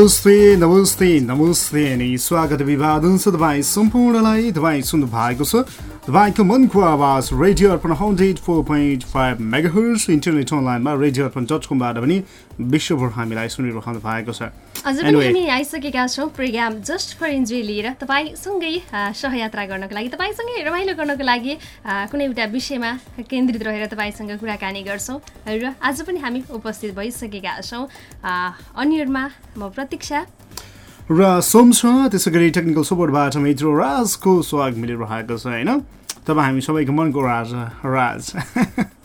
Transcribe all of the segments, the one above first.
नमस्ते नमस्ते नमस्ते अनि स्वागत अभिवादन छ तपाईँ सम्पूर्णलाई तपाईँ सुन्नु भएको छ तपाईँको मनको आवाज radio Arpan hundred four point five megahertz internet अनलाइनमा रेडियो अर्पण डट कमबाट पनि विश्वभर हामीलाई सुनिरहनु भएको छ। हामी आइसकेका छौँ प्रोग्राम जस्ट फर इन्जोय लिएर तपाईँसँगै सहयात्रा गर्नको लागि तपाईँसँगै रमाइलो गर्नको लागि कुनै एउटा विषयमा केन्द्रित रहेर तपाईँसँग कुराकानी गर्छौँ। र आज पनि हामी उपस्थित भइसकेका छौँ। अनियरमा म प्रतीक्षा र सोम छ त्यसै गरी टेक्निकल सपोर्टबाट मित्र राजको स्वागत मिलिरहेको छ होइन? तपाईँ हामी सबैको मनको राज राज।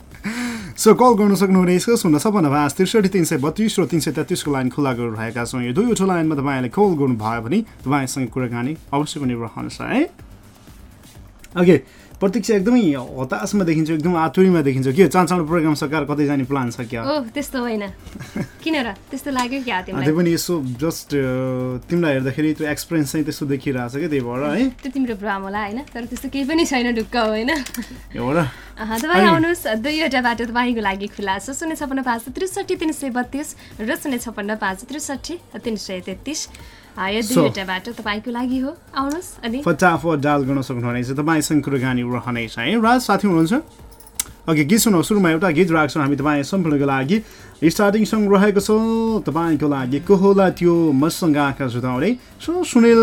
सो कल गर्न सक्नुहुनेछ शून्य सपन्न पाँच त्रिसठी तिन सय बत्तिस र तिन सय तेत्तिसको लाइन खुल्ला गरिरहेका छौँ। यो दुईवटा लाइनमा तपाईँले कल गर्नुभयो भने तपाईँसँग कुराकानी अवश्य पनि रहन्छ है? ओके प्रतीक्षा एकदमै हतासमा देखिन्छ एकदम आतुरीमा देखिन्छ। के चाँचाँडो प्रोग्राम सकाएर कतै जाने प्लान छ क्या? त्यस्तो होइन। किन र? त्यस्तो लाग्यो क्या त्यो पनि यसो जस्ट तिमीलाई हेर्दाखेरि त्यो एक्सपिरियन्स चाहिँ त्यस्तो देखिरहेको छ क्या त्यही भएर है। त्यो तिम्रो भ्रम होला होइन? तर त्यस्तो केही पनि छैन ढुक्क होइन? तपाईँ आउनुहोस् दुईवटा बाटो तपाईँको लागि खुला छ। शून्य छपन्न पाँच त्रिसठी तिन सय बत्तिस र शून्य छपन्न पाँच त्रिसठी तिन सय तेत्तिस। तपाईँको लागि हो। आउनुहोस् अनि फटाफट डाल गर्न सक्नुहुनेछ तपाईँसँग कुराकानी रहनेछ है? राज साथी हुनुहुन्छ? ओके गीत सुनौ सुरुमा एउटा गीत राख्छौँ। हामी तपाईँ सम्पूर्णको लागि स्टार्टिङ सङ्ग रहेको छ। तपाईँको लागि को होला त्यो? मसँग आँखा जुदाउने सो सुनिल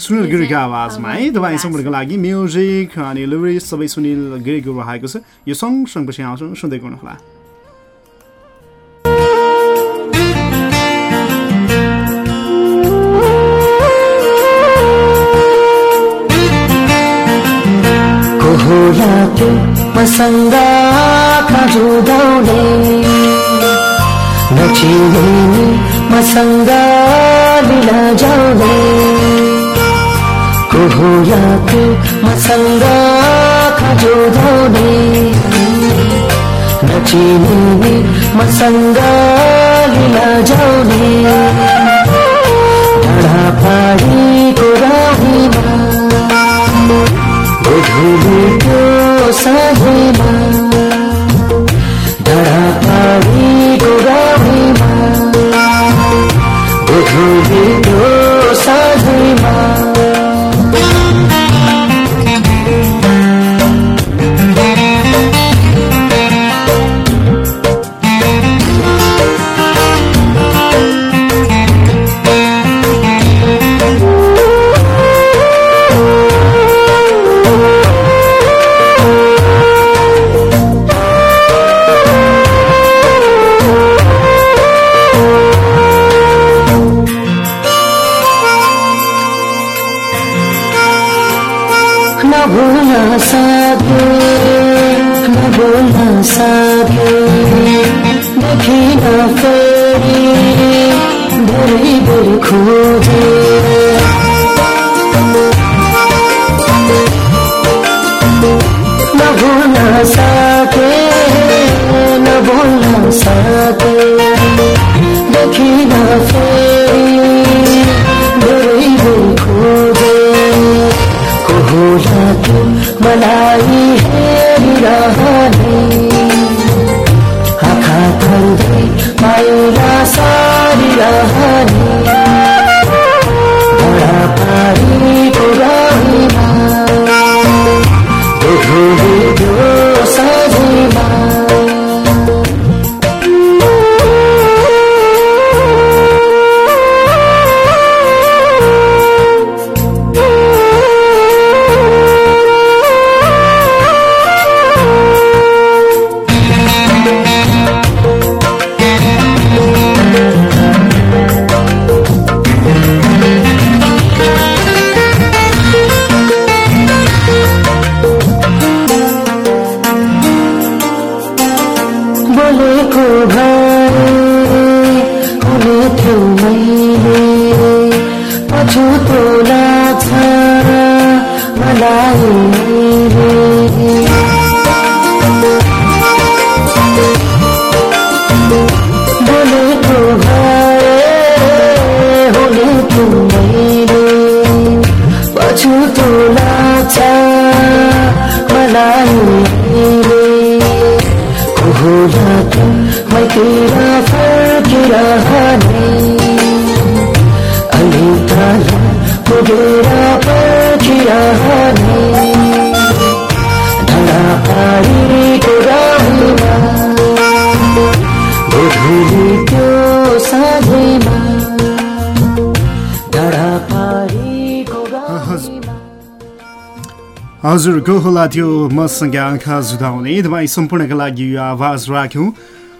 सुनिल गिरीको आवाजमा है? तपाईँ सम्पूर्णको लागि म्युजिक अनि लिरिक्स सबै सुनिल गिरीको रहेको छ। यो सँगसँगपछि आउँछौँ सुन्दै गर्नुहोला। मसँग जुदाउने नचिने मसँग लिला जाउने को होला त्यो मसँग जुदाउने नचिने मसँग लिला जाउने डाँडा पाडीको राहीमा 可以吗？हजुर को होला त्यो मसँग आँखा जुधाउने तपाईँ सम्पूर्णका लागि यो आवाज राख्यौँ।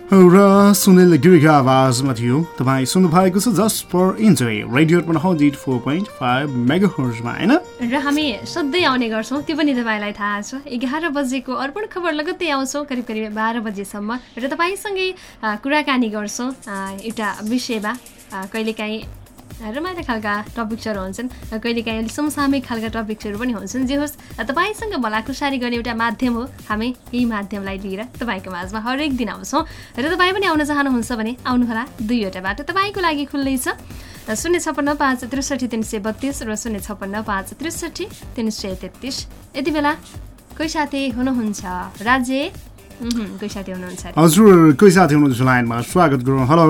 र सुनिल गिरीको आवाजमा थियो। तपाईँ सुन्नु भएको छ just for enjoy. Radio point five mega हर्जमा होइन? र हामी सधैँ आउने गर्छौँ। त्यो पनि तपाईँलाई थाहा छ। एघार बजेको अर्पण खबर लगत्तै आउँछौँ करिब करिब बाह्र बजेसम्म। र तपाईँसँगै कुराकानी गर्छौँ एउटा विषयमा। कहिलेकाहीँ रमाइलो खालका टपिक्सहरू हुन्छन् र कहिलेकाहीँ अलिक समसामयिक खालका टपिक्सहरू पनि हुन्छन्। जे होस् तपाईँसँग भलाखुसारी गर्ने एउटा माध्यम हो हामी यही माध्यमलाई लिएर तपाईँको माझमा हरेक दिन आउँछौँ। र तपाईँ पनि आउन चाहनुहुन्छ भने आउनुहोला दुईवटा बाटो तपाईँको लागि खुल्लै छ। शून्य छप्पन्न पाँच त्रिसठी तिन सय बत्तिस र शून्य छप्पन्न पाँच त्रिसठी तिन सय तेत्तिस। यति बेला कोही साथी हुनुहुन्छ? राज्य कोही साथी हुनुहुन्छ। हजुर कोही साथी हुनुहुन्छ लाइनमा। स्वागत गरौँ। हेलो।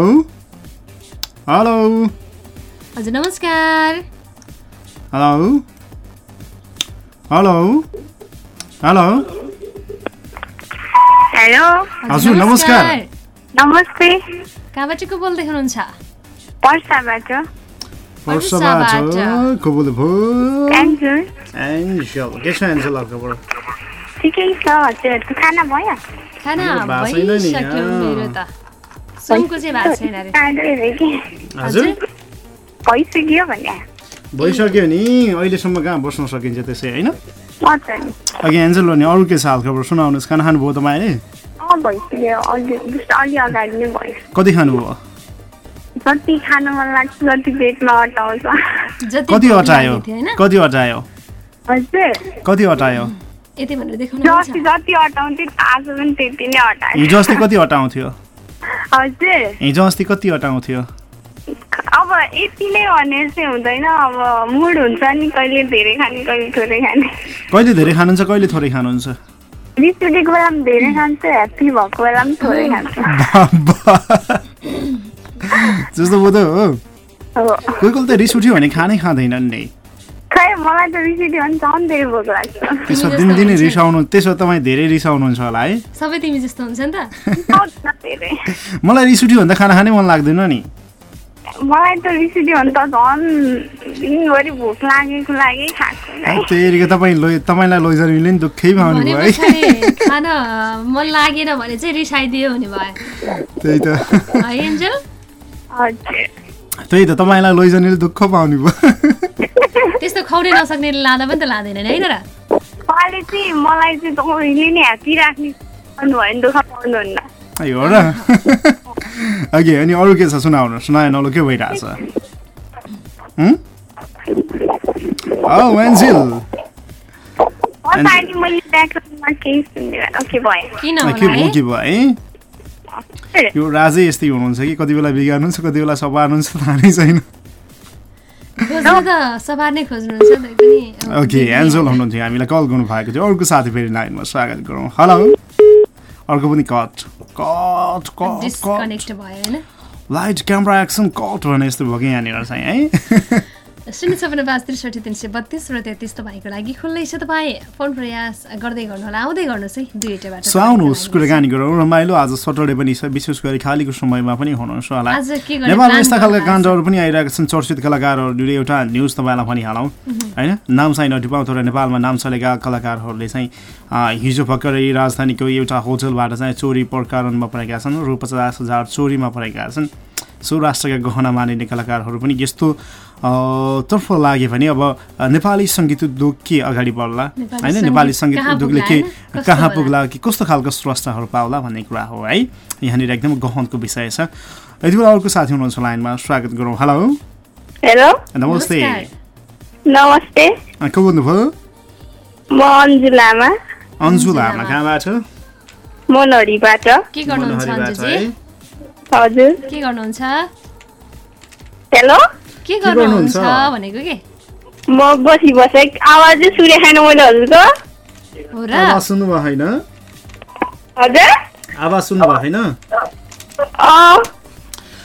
हेलो। हजुर नमस्कार। हेलो। हेलो। हेलो। हेलो। हजुर नमस्कार। नमस्ते। कहाँबाट को बोल्दै हुनुहुन्छ? वर्षबाट वर्षाबाट। को बोल्नु भयो? एन्जुर एन्जल। के छ एन्जल खबर ठिकै छ हजुरहरूको खाना भयो? खाना भइसक्यो। मेरो त। सुनको चाहिँ भएको छैन अरे। हजुर। भइसक्यो भने। भइसक्यो नि? अहिलेसम्म कहाँ बस्न सकिन्छ त्यसै होइन? अघि एन्जल भने अरू के छ हालखबर सुनाउनुहोस् खाना खानुभयो तपाईँले कति खानुभयो? जति खानु मन लाग्छ जति पेटमा अटाउँछ जति कति अटायो होइन? कति अटायो हजुर। कति अटायो अटायो हिजो अस्ति कति अटाउँथ्यो हजुर। हिजो अस्ति कति अटाउँथ्यो अब यति नै भने चाहिँ हुँदैन अब मुड हुन्छ नि कहिले धेरै खाने कहिले थोरै खाने। कहिले धेरै खानुहुन्छ कहिले थोरै खानुहुन्छ? रिस उठेको बेला पनि धेरै खान्छु ह्याप्पी भएको बेला पनि थोरै खान्छु। जस्तो बोध हो। अब कोही कोही त रिस उठ्यो भने खानै खाँदैनन् नि। खै मलाई त रिस उठ्यो भने झन् धेरै भोक लाग्छ। त्यसो जस्तो दिनदिनै मान्छे। रिसाउनु त्यसो तपाईँ धेरै रिसाउनुहुन्छ होला है। सबै तिमी जस्तो हुन्छ नि त। सक्छ धेरै। मलाई रिस उठ्यो भने त खाना खानै मन लाग्दैन नि। मलाई त उठ्यो भने त झन् दिनभरि भोक लागेको लागि खाएको है, तेरिको तपाईँ लै तपाईँलाई लैजानेले नि दुःखै पाउनु भने भयो है। खान मन लागेन भने चाहिँ रिसाइदियो हुने भयो। त्यही त। है एन्जल? त्यही त तपाईँलाई लैजानेले दुःख पाउनु भयो। त्यस्तो खुवाउनै नसक्नेले लाँदा पनि त लाँदैन नि होइन र नेपालले चाहिँ मलाई चाहिँ तपाईँले नै ह्याप्पी राख्ने भन्नुभयो भने दुःख पाउनुहुन्न ए हो र ओके अनि अरू के छ सुनाउनु सुनाए नलो के भइरहेछ के भयो है यो राजै यस्तै हुनुहुन्छ कि कति बेला बिगार्नुहुन्छ कति बेला सपार्नुहुन्छ थाहा नै छैन ओके एन्जल हुनुहुन्थ्यो हामीलाई कल गर्नु भएको थियो अर्को साथी फेरि लाइनमा स्वागत गरौँ हेलो अर्को पनि cut cut cut cut. Disconnect भयो होइन? लाइट क्यामरा एक्सन कट भने यस्तो भयो कि यहाँनिर चाहिँ है? शून्य छपन्न पाँच त्रिसठी तिन सय बत्तिस र तेत्तिस तपाईँको लागि खुल्लै छ। तपाईँ फोन प्रयास गर्दै गर्नुहोला आउँदै गर्नुहोस् है। दुईवटा बाटो सो आउनुहोस् कुराकानी गरौँ। रमाइलो आज सटरडे पनि छ। विशेष गरी खालीको समयमा पनि हुनुहुन्छ होला। नेपालमा यस्ता खालका काण्डहरू पनि आइरहेका छन्। चर्चित कलाकारहरूले एउटा न्युज तपाईँलाई भनिहालौँ होइन? नाम चाहिँ नटिपाउँ तर नेपालमा नाम चलेका कलाकारहरूले चाहिँ हिजो भर्खरै राजधानीको एउटा होटलबाट चाहिँ चोरी प्रकरणमा परेका छन्। रु पचास हजार चोरीमा परेका छन्। सौराष्ट्रका गहना मानिने कलाकारहरू पनि यस्तो तर्फ लाग्यो भने अब नेपाली सङ्गीत उद्योग के अगाडि बढ्ला? नेपाली होइन नेपाली सङ्गीत कहाँ उद्योगले पुग्ला के कहाँ? पुग्ला कि कस्तो खालको स्रष्टाहरू पाउला भन्ने कुरा हो है? यहाँनिर एकदम गहनको विषय छ। यति बेला अर्को साथी हुनुहुन्छ लाइनमा स्वागत गरौँ। हेलो हेलो नमस्ते। नमस्ते। अँ, को बोल्नुभयो? म अन्जु लामा। अन्जु लामा। कहाँबाट? मनहरीबाट के गर्नुहुन्छ हजुर। के गर्नुहुन्छ? हेलो? के गर्नुहुन्छ? भनेको के म बसी बसेँ आवाजै सुने खानु मैले हजुरको। हो र? आवाज सुन्नुभयो होइन? हजुर? आवाज सुन्नुभयो होइन? अँ।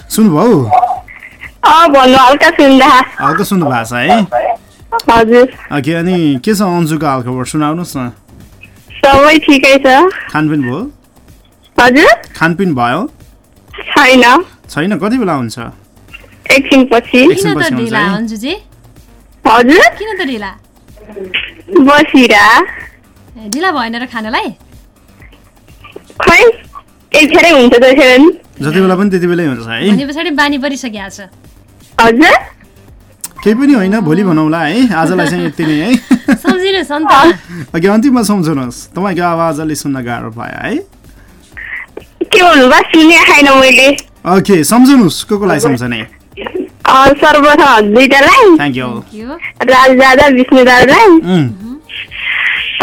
सुन्नुभयो? अँ भन्नु हल्का सुन्दा। हल्का सुन्नु भएको छ है। हजुर। ओके अनि के छ अन्जुको हालखबर? सुनाउनुहोस् न। सबै ठिकै छ। खानपिन भयो? हजुर? खानपिन भयो? छैन। छैन। कति बेला हुन्छ? एकछिनपछि। एकछिन किन त ढिला अन्जुजी? हजुर? किन त ढिला? बसिरा। ढिला भएन र खानालाई? खै एकखेरै हुन्छ त्यसरी। जति बेला पनि त्यति बेलै हुन्छ है भने पछाडि बानी परिसकेको छ। हजुर? केही पनि होइन भोलि भनौँला है। आजलाई चाहिँ यति नै है। सम्झिनुहोस् अन्त अघि अन्तिममा सम्झनुहोस्। तपाईँको आवाज अलि सुन्न गाह्रो भयो है। के भन्नुभयो? सुने खाइन मैले। ओके सम्झनुहोस् को कोलाई सम्झने? सर्वप्रथम दुइटालाई थ्याङ्क यू यो राज दादा विष्णु दादालाई उम्,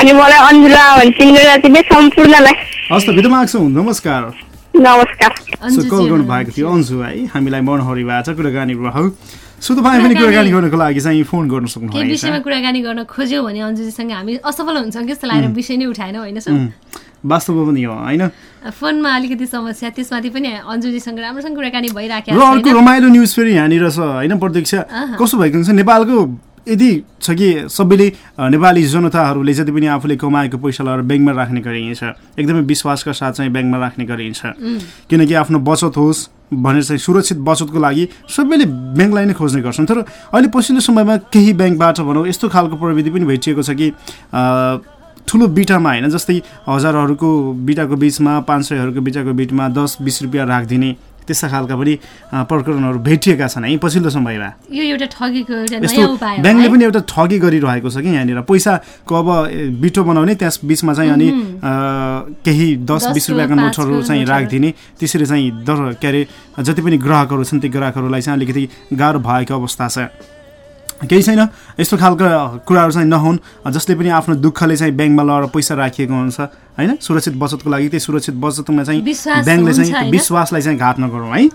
अनि मलाई अन्जुला जातिले सम्पूर्णलाई। हस् त नमस्कार। नमस्कार। सो अन्जुजी कल गर्नु हुनुहुन्छ। भएको थियो अन्जु है हामीलाई मनहरीबाट कुराकानी सो तपाईँ पनि कुराकानी गर्नुको लागि चाहिँ फोन गर्न केही विषयमा कुराकानी गर्न खोज्यौ भने अन्जुजीसँग हामी असफल हुन्छौँ कि जस्तो लागेर विषय नै उठाएनौँ होइन सर? वास्तवमा पनि हो होइन? फोनमा अलिकति समस्या त्यसमाथि पनि अन्जुजीसँग राम्रोसँग कुराकानी र भइराखेको अर्को छैन रमाइलो न्युज फेरि यहाँनिर छ होइन प्रत्यक्ष? कस्तो भएको हुन्छ नेपालको यदि छ कि सबैले नेपाली जनताहरूले जति पनि आफूले कमाएको पैसा लगाएर ब्याङ्कमा राख्ने गरिन्छ एकदमै विश्वासका साथ चाहिँ ब्याङ्कमा राख्ने गरिन्छ। किनकि आफ्नो बचत होस् भनेर चाहिँ सुरक्षित बचतको लागि सबैले ब्याङ्कलाई नै खोज्ने गर्छन्। तर अहिले पछिल्लो समयमा केही ब्याङ्कबाट भनौँ यस्तो खालको प्रविधि पनि भेटिएको छ कि ठुलो बिटामा होइन जस्तै हजारहरूको बिटाको बिचमा पाँच सयहरूको बिटाको बिटमा दस बिस रुपियाँ राखिदिने त्यस्ता खालका पनि प्रकरणहरू भेटिएका छन् है पछिल्लो समयमा यो एउटा ठगीको एउटा यस्तो ब्याङ्कले? पनि एउटा ठगी गरिरहेको छ कि यहाँनिर पैसाको अब बिटो बनाउने त्यस बिचमा चाहिँ अनि केही दस बिस रुपियाँका नोटहरू चाहिँ। राखिदिने त्यसरी चाहिँ दर के अरे जति पनि ग्राहकहरू छन् ती ग्राहकहरूलाई चाहिँ अलिकति गाह्रो भएको अवस्था छ केही छैन। यस्तो खालको कुराहरू चाहिँ नहुन्। जसले पनि आफ्नो दुःखले चाहिँ ब्याङ्कमा लगेर पैसा राखिएको हुन्छ होइन? सुरक्षित बचतको लागि त्यही सुरक्षित बचतमा चाहिँ ब्याङ्कले चाहिँ? विश्वासलाई चाहिँ घात नगरौँ है?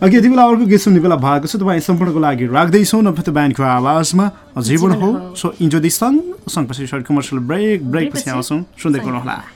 अघि यति बेला अर्को गीत सुन्ने बेला भएको छ। तपाईँ सम्पूर्णको लागि राख्दैछौँ। नभए ब्यान्डको आवाजमा जीवन हो। So enjoy this song. सँगपछि short commercial break. Break पछि आउँछौँ। सुन्दै गर्नुहोला।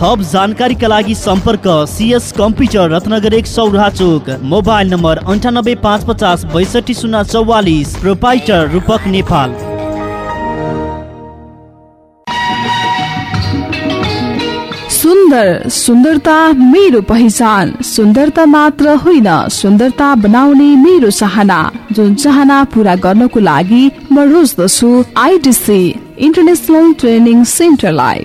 थप जानकारीका लागि सम्पर्क सिएस कम्प्युटर रत्नगर एक सौराहा चोक मोबाइल नम्बर अन्ठानब्बे पाँच पचास बैसठी शून्य चौवालिस प्रोपाइटर रूपक नेपाल। सुन्दर सुन्दरता मेरो पहिचान। सुन्दरता मात्र होइन सुन्दरता बनाउने मेरो चाहना। जुन चाहना पूरा गर्नको लागि म रोज्दछु आइडिसी इन्टरनेसनल ट्रेनिङ सेन्टरलाई।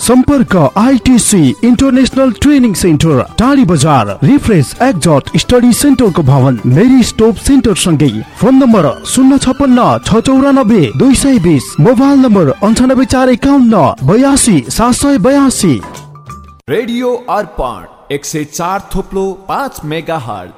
सम्पर्क आइटिसी इन्टरनेसनल ट्रेनिङ सेन्टर टाढी बजार रिफ्रेस एक्जट स्टडी सेन्टरको भवन मेरी स्टोप सेन्टर सँगै फोन नम्बर शून्य छपन्न छ चौरानब्बे दुई सय बिस मोबाइल नम्बर अन्ठानब्बे चार एकाउन्न बयासी सात सय बयासी। रेडियो अर्पण एक सय चार थोप्लो पाँच mega hot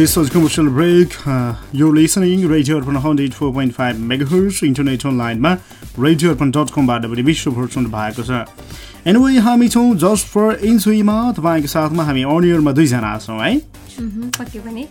This was commercial break. Uh, you're listening Radio Arpan 104.5 megahertz internet online मा रेडियो अर्पण डट कमबाट पनि विश्वभर सुन्नु भएको छ। एनवे हामी छौँ जस्ट फर इन्सुईमा तपाईँको साथमा हामी अनियरमा दुईजना छौँ है पक्कै पनि।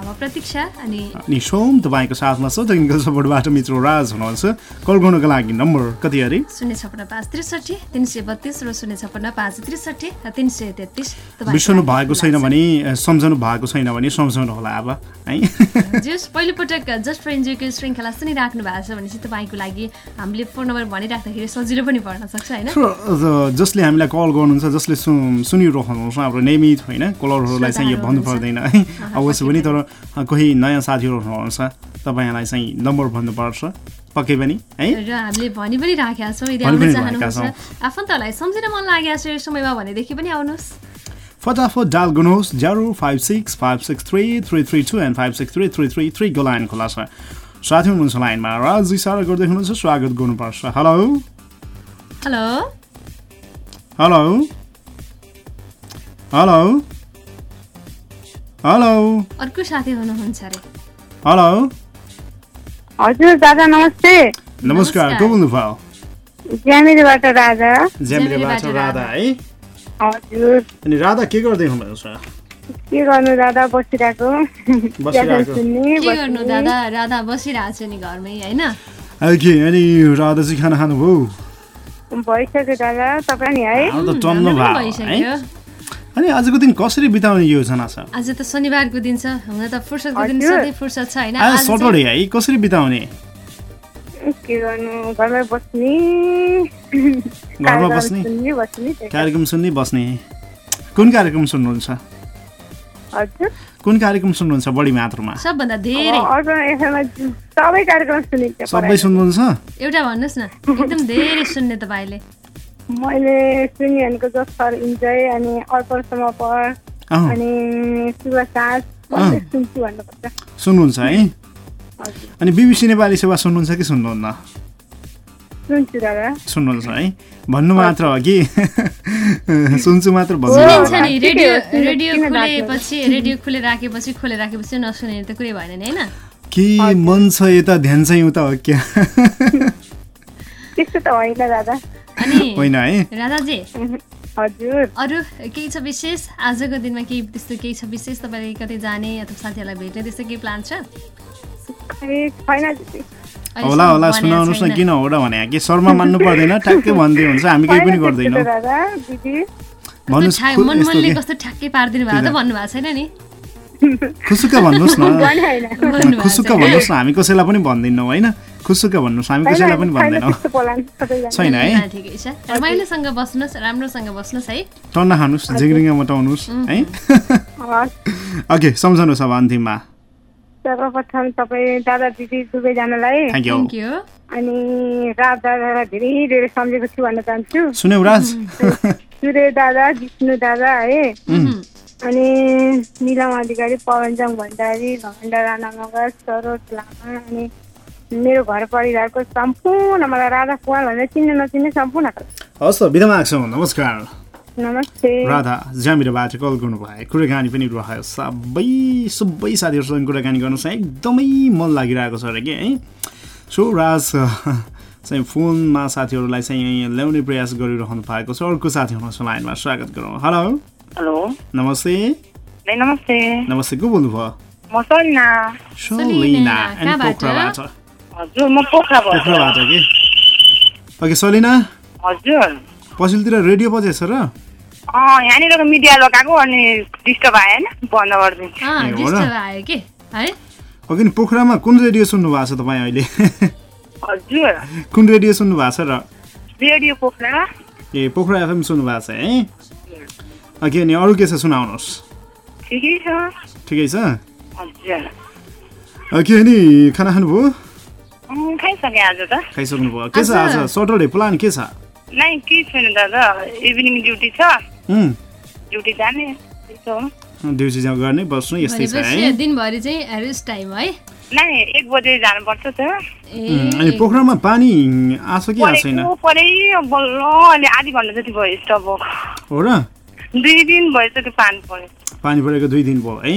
प्रतीक्षा अनि अनि सोम तपाईँको साथमा छ टेक्निकल सपोर्टबाट मित्र राज हुनुहुन्छ। कल गर्नुको लागि नम्बर कति अरे? शून्य छपन्न पाँच त्रिसठी तिन सय बत्तिस र शून्य छपन्न पाँच त्रिसठी तिन सय तेत्तिस। बिर्सनु भएको छैन भने अ, सम्झनु भएको छैन भने सम्झाउनु होला अब है? जस पहिलोपटक जस्ट फर इन्जोयको श्रृङ्खला सुनिराख्नु भएको छ भने चाहिँ तपाईँको लागि हामीले फोन नम्बर भनिराख्दाखेरि सजिलो पनि पर्न सक्छ होइन? जसले हामीलाई कल गर्नुहुन्छ जसले सुनिरहनुहुन्छ हाम्रो नियमित होइन कलरहरूलाई चाहिँ यो भन्नु पर्दैन है? अवश्य पनि तर कोही नयाँ साथीहरू हुनुहुन्छ तपाईँलाई चाहिँ नम्बर भन्नुपर्छ। पक्कै पनि है? र हामीले भनि पनि राखेका छौँ यदि आउन चाहनुहुन्छ। आफन्तहरूलाई सम्झिन मन लागेको छ यो समयमा भनेदेखि पनि आउनुहोस्। फटाफट डाल गर्नुहोस् zero five six five six three three three two and five six three three three थ्रीको line खुला छ। साथी हुनुहुन्छ लाइनमा राज इसारा गर्दै हुनुहुन्छ स्वागत गर्नुपर्छ। Hello? Hello? Hello? Hello? Hello. अर्को साथी हुनुहुन्छ अरे। हेलो। हजुर दादा नमस्ते। नमस्कार को बोल्नुभयो ज्यामिरेबाट राजा ज्यामिरेबाट राधा है? हजुर। अनि राधा के गर्दै हुनुहुन्छ के गर्नु दादा? बसिरहेको। बसिरहेको। सुन्ने के गर्नु दादा? राधा बसिरहेको छ नि घरमै होइन? ओके अनि राधा चाहिँ खाना खानुभयो? भइसक्यो दादा। तपाईँ नि है? टन्न भयो है? भइसक्यो अनि आजको दिन कसरी बिताउने योजना छ? आज त शनिबारको दिन छ। हुन त फुर्सदको दिन। सधैँ फुर्सद छ होइन? आज सटरडे है कसरी बिताउने? के गर्नु? घरमै बस्ने। घरमा बस्ने? सुन्ने। कार्यक्रम सुन्दै बस्ने। कुन कार्यक्रम सुन्नुहुन्छ? हजुर। कुन कार्यक्रम सुन्नुहुन्छ बढी मात्रामा? सबभन्दा धेरै। सबै कार्यक्रम सुनिन्छ सबै सुन्नुहुन्छ? एउटा भन्नुहोस् न एकदम धेरै सुन्ने तपाईँले। मैले सुनि भनेको जसर इन्जोय अनि अर्पण समर्पण अँ। अनि सबै सुन्छु भन्नुपर्छ। सुन्नुहुन्छ है? अनि बिबिसी नेपाली सेवा सुन्नुहुन्छ कि सुन्नुहुन्न? सुन्छु दादा। सुन्नुहुन्छ है? भन्नु मात्र हो कि? सुन्छु मात्र भन्नु रेडियो रेडियो खुलेपछि रेडियो खुले राखेपछि खोले राखेपछि नसुने त कुरै भएन नि होइन? के मन छ यता ध्यान चाहिँ उता हो क्या? त्यस्तो त होइन दादा। अनि होइन है? राधाजी हजुर। अरू केही छ विशेष? आजको दिनमा केही त्यस्तो केही छ विशेष? तपाईँले कतै जाने अथवा साथीहरूलाई भेट्ने त्यस्तो केही प्लान छ? होला होला सुनाउनुहोस् न छैन। किन हो र भने? कि शर्मा मान्नु पर्दैन ठ्याक्कै भन्दै हुन्छ हामी केही पनि गर्दैनौँ। कस्तो ठ्याक्कै पारिदिनु भएको त भन्नुभएको छैन नि। खुसुक्क भन्नुहोस् खुसुक्क। भन्नुहोस् न हामी कसैलाई पनि भन्दैनौँ होइन? खुसुक्क भन्नुहोस् हामी कसैलाई पनि भन्दैनौँ छैन है। रमाइलोसँग बस्नुहोस् राम्रोसँग बस्नुहोस् है। टन्न खानुहोस् झिङ्रिङ्ग मटाउनुहोस् है। ओके सम्झनुहोस् अब अन्तिममा। सर्वप्रथम तपाईँ दादा दिदी दुवैजनालाई थ्याङ्क यू अनि राज दादालाई धेरै धेरै सम्झेको छु भन्न चाहन्छु। सुन्यौ राज। सूर्य दादा विष्णु दादा है। अनि निलम अधिकारी पवनजङ भण्डारी भण्डा राणा मगर सरोज लामा अनि मेरो घर परिवारको सम्पूर्ण मलाई राधा कुवाल भनेर चिन्ने नचिन्ने सम्पूर्णको हस् त बिदा माग्छौँ। नमस्कार। नमस्ते। राधा ज्यामिरबाट कल गर्नुभयो कुराकानी पनि रह्यो। सबै सबै साथीहरूसँग कुराकानी गर्नु चाहिँ एकदमै मन लागिरहेको छ अरे कि है? सो राज चाहिँ फोनमा साथीहरूलाई चाहिँ ल्याउने प्रयास गरिरहनु भएको छ। अर्को साथी हुनुहुन्छ लाइनमा स्वागत गरौँ। हेलो हेलो नमस्ते। नमस्ते। नमस्ते को बोल्नुभयो? म सलिना सलिना एन्ड कहाँबाट? पोखराबाट। हजुर म पोखराबाट कि? ओके सलिना? हजुर। पछिल्लोतिर रेडियो बजेछ र? अँ यहाँनिरको मिडिया लगाएको अनि डिस्टर्ब आएन बन्द गरिदिन्छु। अँ ए, हो र? डिस्टर्ब आयो कि? है? ओके नि पोखरामा कुन रेडियो सुन्नु भएको छ तपाईँ अहिले? हजुर। कुन रेडियो सुन्नु भएको छ र? रेडियो पोखरा। ए पोखरा एफएम सुन्नु भएको छ है? ओके अनि अरू के छ सुनाउनुहोस्। ठिकै छ। ठिकै छ? ओके अनि खाना खानुभयो? खाइसकेँ आज त। खाइसक्नुभयो। के छ आज? सटरडे प्लान के छ? नै केही छैन दादा। इभिनिङ ड्युटी छ। ड्युटी जाने। देउसी जाउँ गर्ने बस्नु यस्तै छ है। दिनभरि चाहिँ रेस्ट टाइम है। नै एक बजे जानुपर्छ त अनि पोखरामा पानी आएको कि आएको छैन? परेको परै बल्ल अहिले आधी घन्टा जति भयो स्टप भएको हो र? दुई दिन भइसक्यो पानी पऱ्यो पानी परेको दुई दिन भयो है।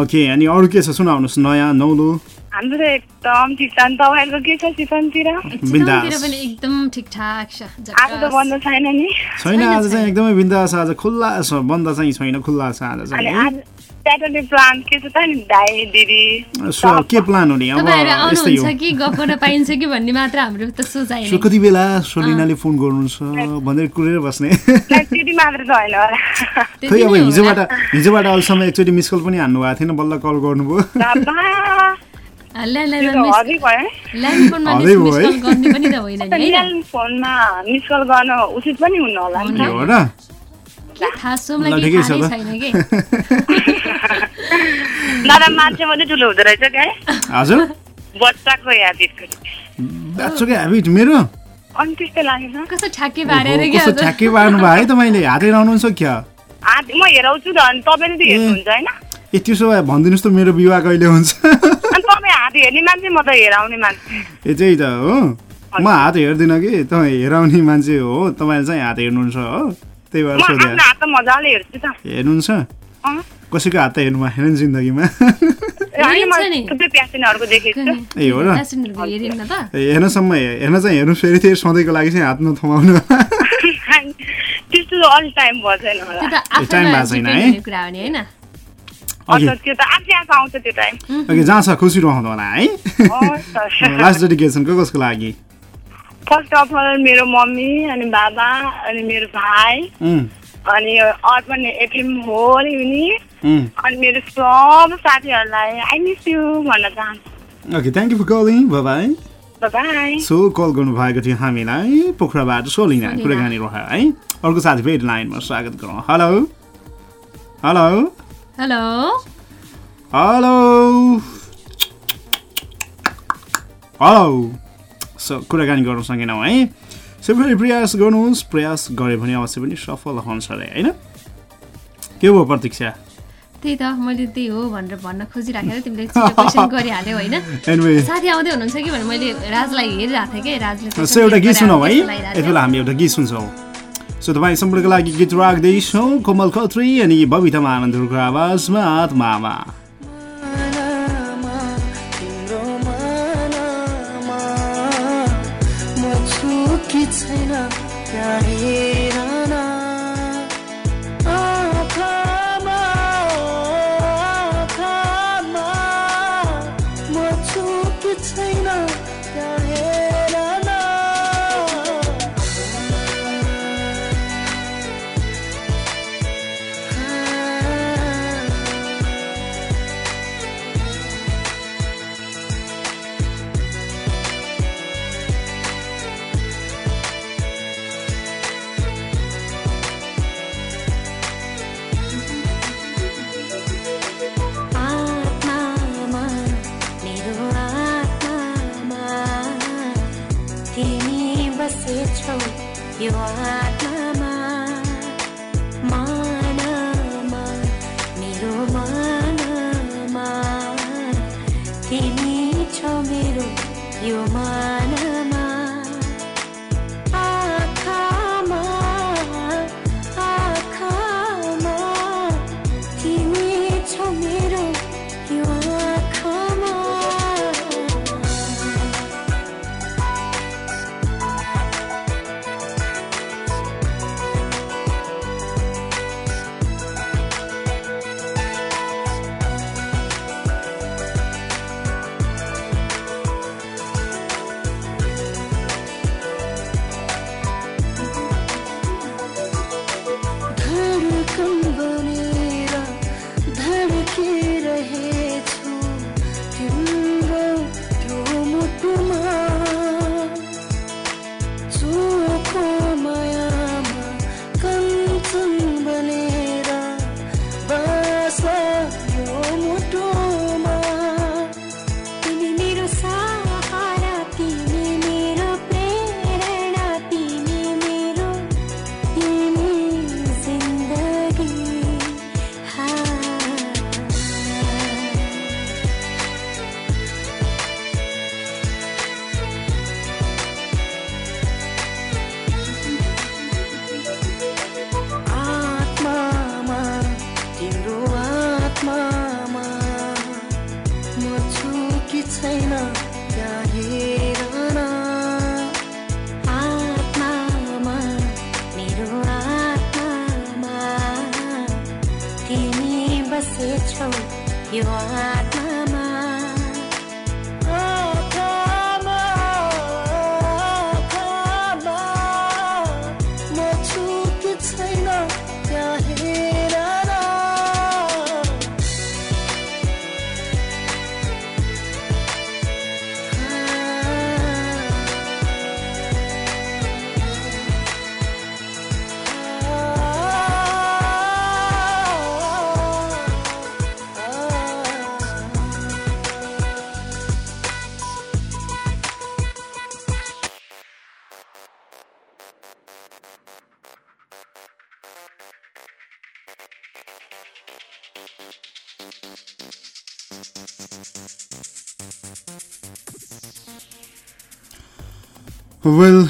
ओके अनि अरू के छ? सुनाउनुहोस्। नयाँ नौलो। हाम्रो त एकदम ठिक छ। अनि तपाईँहरूको के छ चिकनतिर चितवनतिर पनि एकदम ठिकठाक छ आज त बन्द छैन नि। छैन आज चाहिँ एकदमै बिन्दा छ आज। खुल्ला छ बन्द चाहिँ छैन खुल्ला छ आज चाहिँ। स्याटरडे प्लान के छ त? नि दाई दिदी सो के प्लान हो नि अब तपाईँहरू यस्तै हो। आउनुहुन्छ कि गफ गर्न पाइन्छ कि भन्ने मात्र हाम्रो त सोचाइ सो कति बेला सोलिनाले फोन गर्नुहुन्छ? भनेर कुरेर बस्ने। ला, त्यति मात्र त होइन होला। खै अब हिजोबाट हिजोबाट अहिलेसम्म एकचोटि मिस कल पनि हान्नु भएको थिएन बल्ल कल गर्नुभयो। बाबा, त्यो त हदै भयो है। ल्यान्डफोनमा हदै भयो है? गर्ने पनि त होइन नि होइन ल्यान्ड फोनमा मिस कल गर्न उचित पनि हुनु होला नि ए, त। हो र के थाहा सोमलाई ल, केही ठिकै छ थाहै त। छैन कि दादा मान्छे मात्रै ठुलो हुँदो रहेछ क्या है? हजुर बच्चाको याद बाँच्चोकै हेबिट मेरो अनि त्यस्तै लागेको छ कस्तो ठ्याक्कै पारेर ओहो, क्या कस्तो ठ्याक्कै पार्नु भयो है तपाईँले हातै रहनुहुन्छ क्या हात म हेराउँछु त अनि तपाईँले त हेर्नुहुन्छ होइन ए त्यसो भए भनिदिनुहोस् त मेरो विवाह कहिले हुन्छ हात हेर्ने मान्छे म त हेराउने मान्छे। ए त्यही त हो। म हात हेर्दिनँ कि? तपाईँ हेराउने मान्छे हो। तपाईँले चाहिँ हात हेर्नुहुन्छ हो। त्यही भएर हात त मजाले हेर्छु त। हेर्नुहुन्छ। कसैको हात त हेर्नु भएन नि जिन्दगीमा? ए, हो र। हेर्नसम्म हेर्न चाहिँ हेर्नु फेरि फेरि सधैँको लागि चाहिँ हात नथमाउनु। त्यस्तो टाइम भएको छैन है? ओके अन्त त्यो त आफै आफै आउँछ त्यो टाइम। ओके जहाँ छ खुसी रहँदो होला है। लास्ट डेडिकेसन को कसको लागि? फर्स्ट अफ अल मेरो मम्मी अनि बाबा अनि मेरो भाइ अनि अर्पण एफएम होल नि उम्। अनि मेरो सब साथीहरूलाई आई मिस यु भन्न चाहन्छु। Okay thank you for calling bye bye so call गर्नु भएको थियो हामीलाई पोखराबाट सोलिना सोलिना। कुराकानी रह्यो है। अर्को साथी फेरि लाइनमा स्वागत गरौँ। Hello hello hello hello hello so कुराकानी गर्नु सकेनौँ है? सो फेरि प्रयास गर्नुहोस् प्रयास गऱ्यो भने अवश्य पनि सफल हुन्छ अरे होइन? के भयो प्रतीक्षा? त्यही त मैले त्यही हो भनेर भन्न खोजिराखेर तिमीले गरिहाल्यौ होइन. साथी आउँदै हुनुहुन्छ कि भनेर मैले राजलाई हेरिरहेको थिएँ कि? राजले एउटा गीत सुनौ है? यति बेला हामी एउटा गीत सुन्छौँ। सो तपाईँ सम्पूर्णको लागि गीत राख्दैछौँ कोमल खत्री अनि बबिता महानन्दहरूको आवाजमा आत्मामा छैन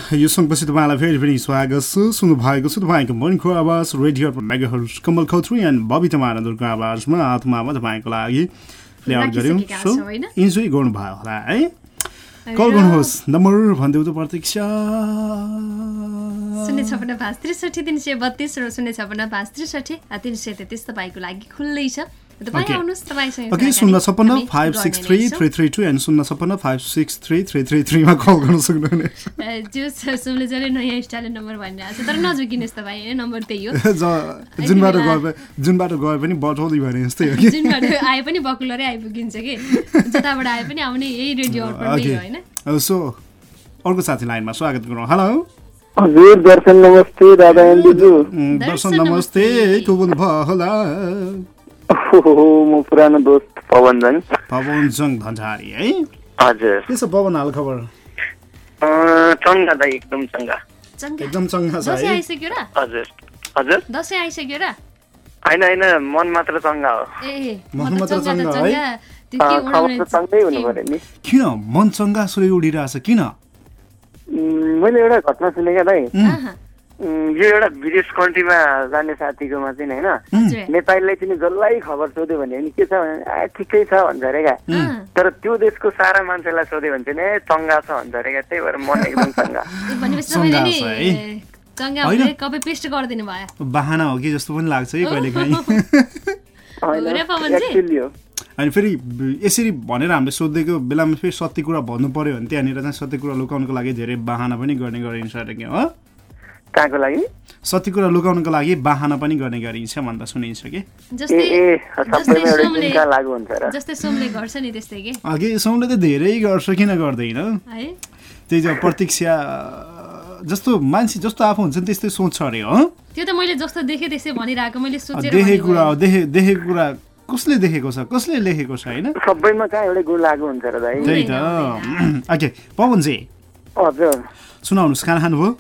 यो सङ्गपछि तपाईँलाई फेरि पनि स्वागत छ। सुन्नु भएको छ तपाईँको मनको आवाज रेडियो मेगाहरू कमल खत्री एन्ड बबिता महानन्दरको आवाजमा आत्मामा तपाईँको लागि प्ले आउट गऱ्यौँ। सो? इन्जोय गर्नुभयो होला है? कल गर्नुहोस्। नम्बर भनिदेऊ त प्रतीक्षा। शून्य छपन्न पाँच त्रिसठी तिन सय बत्तिस र शून्य छपन्न पाँच त्रिसठी तिन सय तेत्तिस तपाईँको लागि खुल्लै छ। ओके शून्य छप्पन्न five six three. Three three two and शून्य छप्पन्न five six three three three थ्रीमा call गर्न सक्नुहुनेछ ए, त्यो छ- सुमले जसले नयाँ स्टाइल नम्बर भनिरहेको छ। तर नझुकिनुहोस् तपाईँ होइन नम्बर त्यही हो। ज- जुन बाटो गए पनि- जुन बाटो गए पनि बटौली भने जस्तै हो कि? जुनबाट आए पनि बकुलरै आइपुगिन्छ कि? जताबाट आए पनि आउने यही रेडियो अर्पणमै हो होइन। ओके सो अर्को साथी लाइनमा स्वागत गरौँ। हेलो। हजुर दर्शन नमस्ते दादा दर्शन नमस्ते को बोल्नु भयो होला? ओहो म पुरानो दोस्त पवन जङ पवन जङ भण्डारी है? हजुर। के छ पवन हाल खबर? अँ, चङ्गा दाइ एकदम चङ्गा। चङ्गा। एकदम चङ्गा छ दसैँ है? आइसक्यो र? हजुर। हजुर? दसैँ आइसक्यो र? होइन होइन मन मात्र चङ्गा हो। ए मन मात्र चङ्गा किन? मन चङ्गा सुरै उडिरहेछ किन? मैले एउटा घटना सुने क्या दाइ आहा, उम्, यो एउटा विदेश कन्ट्रीमा जाने साथीकोमा चाहिँ होइन। नेपालीलाई चाहिँ जसलाई खबर सोध्यो भने नि के छ भने ए ठिकै छ भन्छ अरे क्या। तर त्यो देशको सारा मान्छेलाई सोध्यो भने चाहिँ ए चङ्गा छ भन्छ अरे क्या। त्यही भएर मन एकदम चङ्गा। बाहना हो कि जस्तो पनि लाग्छ है कहिले काहीँ। अनि फेरि यसरी भनेर हामीले सोधेको बेलामा फेरि सत्य कुरा भन्नु पर्यो भने त्यहाँनिर चाहिँ सत्य कुरा लुकाउनुको लागि धेरै बाहना पनि गर्ने गरिन्छ अरे क्या हो। कहाँको लागि? सत्य कुरा लुकाउनुको लागि बाहना पनि गर्ने गरिन्छ भन्दा सुनिन्छ कि? ए जस्तै ए जस्तै सबैमा एउटा सोमले चिन्ता लागु हुन्छ र। जस्तै सोमले गर्छ नि त्यस्तै के? अघि सौले त धेरै गर्छ किन गर्दैन? है? त्यही त प्रतीक्षा जस्तो मान्छे जस्तो आफू हुन्छ नि त्यस्तै सोच्छ अरे हो। त्यो त मैले जस्तो देखेँ त्यस्तै भनिरहेको मैले सोचेर देखेको कुरा हो, देखे देखेको कुरा कसले देखेको छ कसले लेखेको छ होइन? सबैमा कहाँ एउटा गुण लागु हुन्छ र दाइ? त्यही त। ओके पवनजी हजुर। सुनाउनुहोस् खाना खानुभयो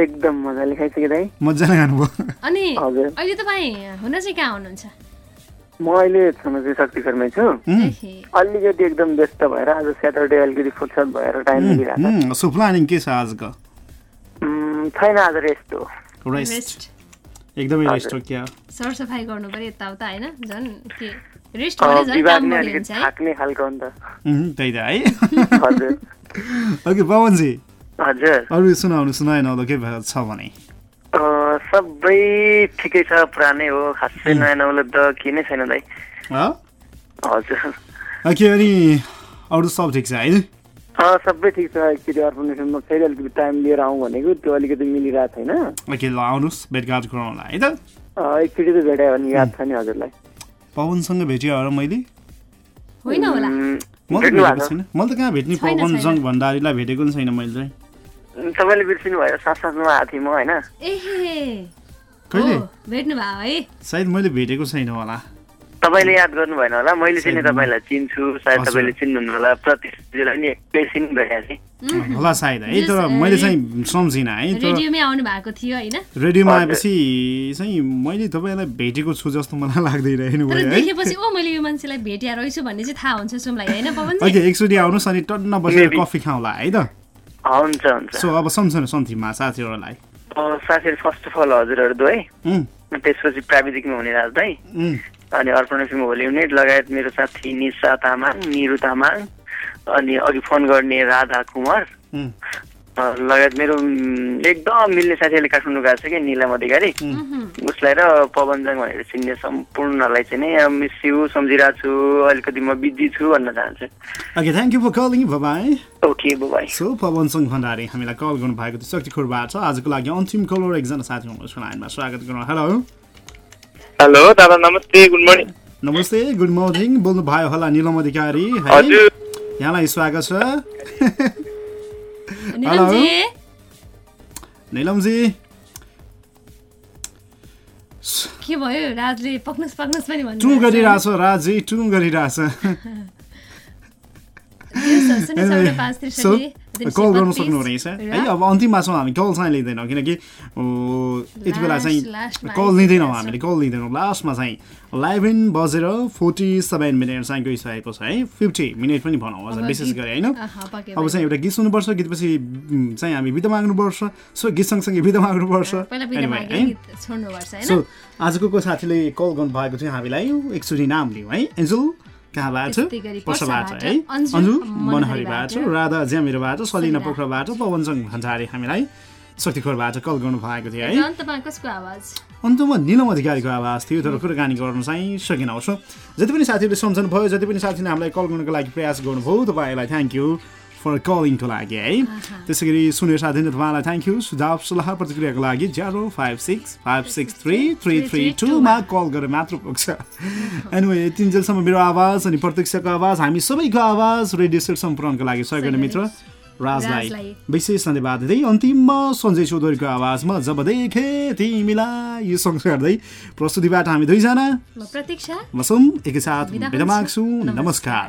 एकदम मजाले खाइसकेँ दाइ। मजाले खानुभयो अनि। अहिले तपाईँ हुन चाहिँ कहाँ हुनुहुन्छ? म अहिले छन चाहिँ शक्तिखरमै छु। एहे, अलिकति एकदम व्यस्त भएर आज स्याटरडे अलिकति फुर्सद भएर टाइम मिलिरहेको सो प्लानिङ के छ आजको? छैन आज रेस्ट हो। रेस्ट एकदमै रेस्ट हो क्या? सरसफाइ गर्नु पर्यो यताउता होइन? झन् के रेस्ट भने झन् काम हुन्छ है। थाक्ने खालको हो नि त। उम्, त्यही त है। हजुर। ओके पवनजी। हजुर। अरू सुनाउनुहोस् नयाँ नौलो के भएको छ भने। सबै ठिकै छ पुरानै हो खासै नयाँ नौलो त के नै छैन दाइ? हजुर। ओके अनि अरू सब ठिक छ अँ, सबै ठिक छ एकचोटि अर्पनेसनमा फेरि अलिकति टाइम लिएर आउँ भनेको त्यो अलिकति मिलिरहेको छैन। ओके ल आउनुहोस् भेटघाट गरौँला है त? अँ, एकचोटि त भेटायो भने याद छ नि हजुरलाई। पवनसँग भेटियो हो र मैले? होइन होला। मैले त कहाँ भेट्ने पवन। जङ भण्डारीलाई भेटेको पनि छैन मैले चाहिँ तपाईँले बिर्सिनु भयो साथ साथमा आएको थिएँ म होइन? एहे कहिले? भेट्नु भयो है। सायद मैले भेटेको छैन होला। तपाईँले याद गर्नु भएन होला मैले चाहिँ तपाईँलाई चिन्छु सायद। तपाईँले चिन्नुहुन्न होला प्रतिष्ठितलाई नि एकैछिन भेटेको थिएँ होला सायद है तर मैले चाहिँ सम्झिनँ है रेडियोमै आउनु भएको थियो होइन? रेडियोमा। आएपछि चाहिँ मैले तपाईँलाई भेटेको छु जस्तो मलाई लाग्दैन हेर्नु भयो देखेपछि ओ मैले यो मान्छेलाई भेटिया रहेछु भन्ने चाहिँ थाहा हुन्छ सुमलाई होइन ओके एकचोटि आउनुहोस् अनि टन्न बसेर. कफी खाउँला है त। हुन्छ हुन्छ। सो अब सम्झनु साथीहरूलाई। साथीहरू फर्स्ट अफ अल हजुरहरू दुवै। त्यसपछि प्राविधिकमा हुने राज दाई उम्, अनि अर्पण एफएम होली युनिट लगायत मेरो साथी निशा तामाङ निरु तामाङ अनि अघि फोन गर्ने राधा कुमार। लगायत मेरो एकदम मिल्ने साथीहरूले काठमाडौँ गएको छ क्या निलम अधिकारी। उसलाई र पवनजङ भनेर चिन्ने सम्पूर्णलाई चाहिँ नै मिस यु सम्झिरहेको छु अलिकति म बिजी छु भन्न चाहन्छु। Okay thank you for calling bye okay bye so Pawan Singh Bhandari हामीलाई कल गर्नु भएको थियो शक्तिखोरबाट आजको लागि अन्तिम कलर एकजना साथी हुनुहुन्छ लाइनमा। स्वागत गरौँ। हेलो हेलो दादा नमस्ते गुड मर्निङ नमस्ते गुड मर्निङ बोल्नु भयो होला निलम अधिकारी है? हजुर। यहाँलाई स्वागत छ। निलमजी निलमजी के भयो? राजले पक्नुहोस् पक्नुहोस् पनि भन्नु टु गरिरहेछ राजी टु गरिरहेछ। कल गर्नु सक्नुहुनेछ है अब अन्तिममा छौँ हामी कल चाहिँ लिँदैनौँ किनकि यति बेला चाहिँ कल लिँदैनौँ हामीले कल लिँदैनौँ लास्टमा चाहिँ इलेभेन बजेर फोर्टी सेभेन मिनट चाहिँ गइसकेको छ है फिफ्टी मिनट पनि भनौँ अब विशेष गरी होइन अब चाहिँ एउटा गीत सुन्नुपर्छ गीतपछि चाहिँ हामी बिदा माग्नुपर्छ सो गीत सँगसँगै बिदा माग्नुपर्छ सो आजको को साथीले कल गर्नु भएको थियो हामीलाई एकचोटि नाम लिउँ है एन्जुल कहाँबाट पर्साबाट है? अन्जु अन्जु मनहरीबाट, राधा ज्यामिरोबाट सलिना। पोखराबाट पवनजङ भण्डारी हामीलाई शक्तिखोरबाट कल गर्नु भएको थियो है? अन्तमा निलम अधिकारीको आवाज थियो तर कुराकानी गर्न चाहिँ सकेनौँ सो जति पनि साथीहरूले सम्झनु भयो जति पनि साथीले हामीलाई कल गर्नुको लागि प्रयास गर्नुभयो तपाईँलाई थ्याङ्क यू फर कलिङको लागि है त्यसै गरी सुनेर साथीले तपाईँलाई थ्याङ्क यू सुझाव सल्लाह प्रतिक्रियाको लागि zero five six five six three three three टूमा call गरेर मात्र पुग्छ एनिवे तिनजेलसम्म मेरो आवाज अनि प्रत्यक्षको आवाज हामी सबैको आवाज रेडियो सेटसम्म पुऱ्याउनको लागि सहयोग गर्ने मित्र राजलाई। विशेष धन्यवाद दिँदै अन्तिममा सञ्जय चौधरीको आवाजमा जब देखे तिमीलाई यो सङ्ग गर्दै प्रस्तुतिबाट हामी दुईजना प्रतीक्षा एकैसाथ बिदा। माग्छु नमस्कार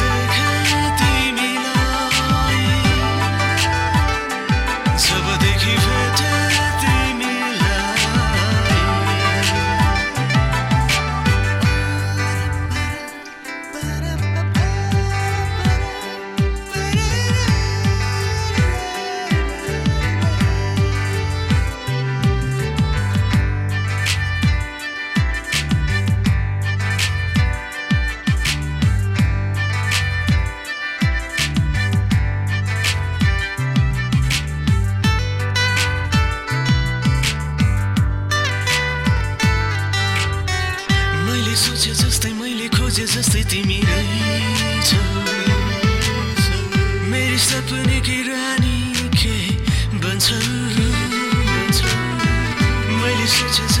सोचे जस्तै मैले खोजे जस्तै तिमी मेरी सपने की रानी के बन्छौ मैले सोचे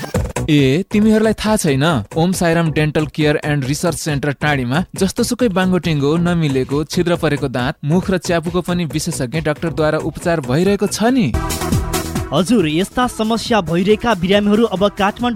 ए तिमीहरूलाई थाहा छैन Om Sairam dental care and research centre टाढीमा जस्तो सुकै बाङ्गोटिङ्गो नमिलेको छिद्र परेको दाँत मुख र च्यापुको पनि विशेषज्ञ डाक्टरद्वारा उपचार भइरहेको छ नि। हजुर यस्ता समस्या भइरहेका बिरामीहरू अब काठमाडौँ